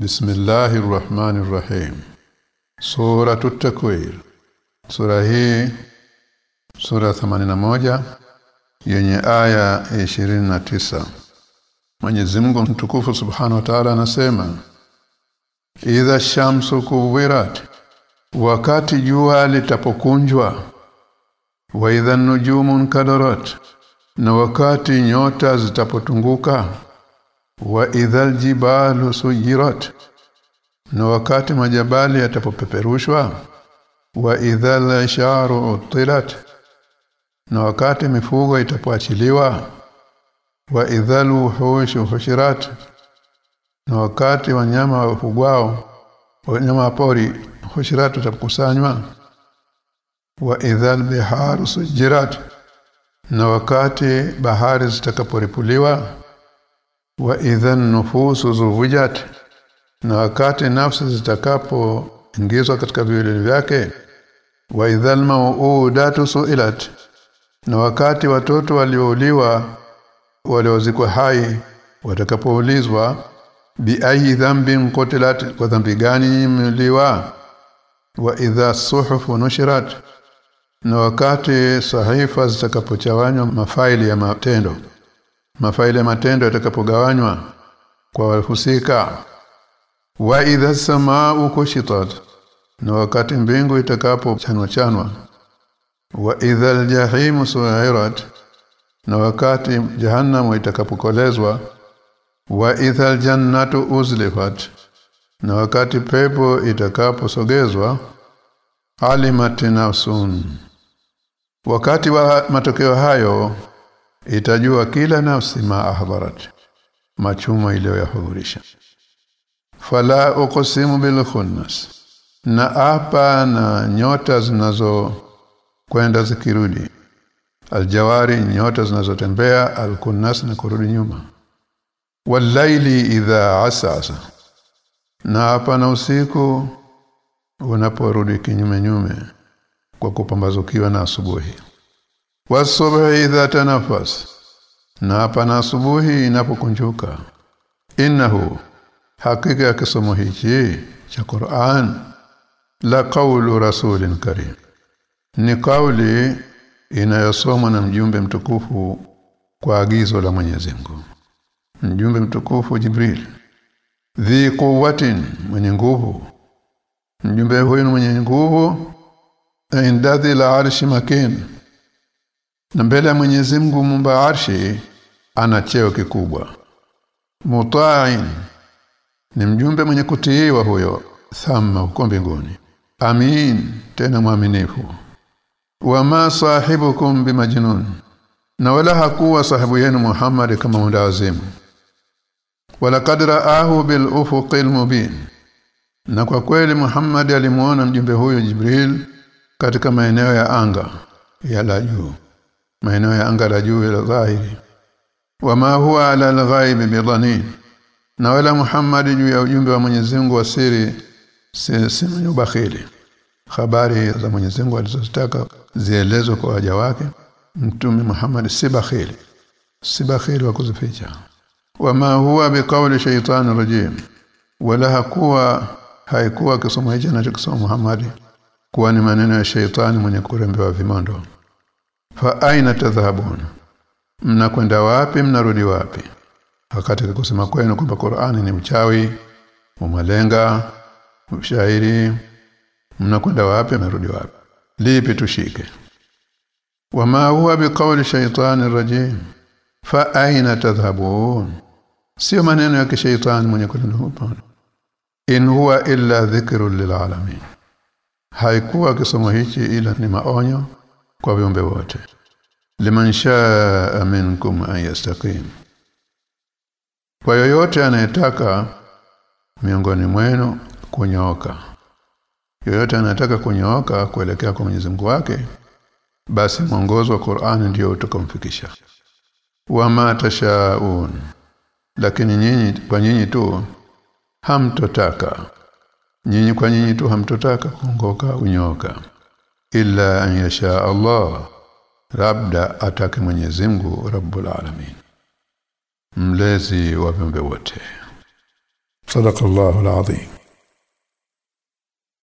Bismillahir Rahmanir Rahim Suratut Takwir Sura hii sura 81 yenye aya 29 Mwenyezi Mungu mtukufu Subhanahu wa Ta'ala anasema Idha shamsu kuwirat wakati jua litapokunjwa wa idha nujumun kadarat na wakati nyota zitapotunguka wa idhal jibalu suyirat na wakati majabali yatapopeperushwa wa idhal sharu utilat na wakati mifugo itapoachiliwa wa idhal wuhushu hushirat na wakati wanyama wafugwao wanyama wa pori hushirat utakusanywa wa idhal biharu sujirat na wakati bahari zitakaporipuliwa wa idhan nufusu zuwijat na wakati nafsi zitakapoingizwa katika viwili vyake. Wa idhan mauudatu suilat na wakati watoto waliouliwa waliozikwa hai watakapoulizwa bi ayi dhanbin qutilat kwa dhambi gani mliwa wa idha suhufu nushirat na wakati sahifa zitakapochawanywa mafaili ya matendo mafaili matendo yatakapogawanywa kwa wahusika. Wa idha samaa kushitat na wakati mbingu itakapo chanwa wa idha aljahimu su'irat na wakati jahannam itakapokolezwa. Wa idha aljannatu uzlifat na wakati pepo itakaposogezwa. Alimat nafsun. Wakati wa matokeo hayo itajua kila nafsi ma ahbarat machuma iliyoyahudhurisha. Fala uqsimu bil khunnas na apa na nyota zinazo kwenda zikirudi. Aljawari nyota zinazotembea alkunnas na kurudi nyuma. Walaili idha asasa na hapa na usiku unaporudi kinyume nyume kwa kupambazukiwa na asubuhi wasubhi idha tanafas. Na hapa na asubuhi inapokunjuka. Innahu hakika ya kisomo hichi cha Qur'an la qawlu rasulin karim. Ni kauli inayosomwa na mjumbe mtukufu kwa agizo la Mwenyezi Mungu. Mjumbe mtukufu Jibril. Dhi quwwatin mwenye nguvu. Mjumbe huyu mwenye nguvu. Indadhi la arshi makin na mbele ya Mwenyezi Mungu mumba arshi ana cheo kikubwa. Mutain ni mjumbe mwenye kutiiwa huyo thamma huko mbinguni. Amin tena mwaminifu. Wama sahibukum bimajnun na wala hakuwa sahibu yenu Muhammad kama mwendawazimu wala kadra ahu bil ufuqil mubin na kwa kweli Muhammad alimuona mjumbe huyo Jibril katika maeneo ya anga ya la juu maeneo ya anga la juu la dhahiri wama huwa ala alghaib bidhanin na wala Muhammad juu ya ujumbe wa Mwenyezi Mungu wa siri si, si bakhili habari za Mwenyezi Mungu alizotaka zielezwe kwa waja wake mtume Muhammad si bakhili. Si bakhili wa kuzificha. Wama huwa biqawli shaytan rajim. Wala hakuwa haikuwa kisomo hicho anachokisoma Muhammad kuwa ni maneno ya shaytani mwenye kurembewa vimondo fa aina tadhhabun mnakwenda wapi mnarudi wapi? Wakati kusema kwenu kwamba Qur'ani ni mchawi umalenga mshairi mnakwenda wapi mnarudi wapi? Lipi tushike? Wama huwa biqawli shaytani rajim. Fa aina tadhhabun? Sio maneno ya kishaitani mwenye kulindwa in huwa illa dhikrun lilalamin haikuwa kisomo hichi ila ni maonyo kwa viumbe wote. Liman shaa minkum an yastaqim. Kwa yoyote anayetaka miongoni mwenu kunyooka yoyote anayetaka kunyooka kuelekea kwa Mwenyezi Mungu wake basi mwongozo wa Qur'ani ndio utakomfikisha. Wama tashaun lakini nyinyi kwa nyinyi tu hamtotaka. Nyinyi kwa nyinyi tu hamtotaka kuongoka unyoka illa an yasha Allah labda atake Mwenyezi Mungu Rabbul Alamin mlezi wa viumbe wote صدق الله العظيم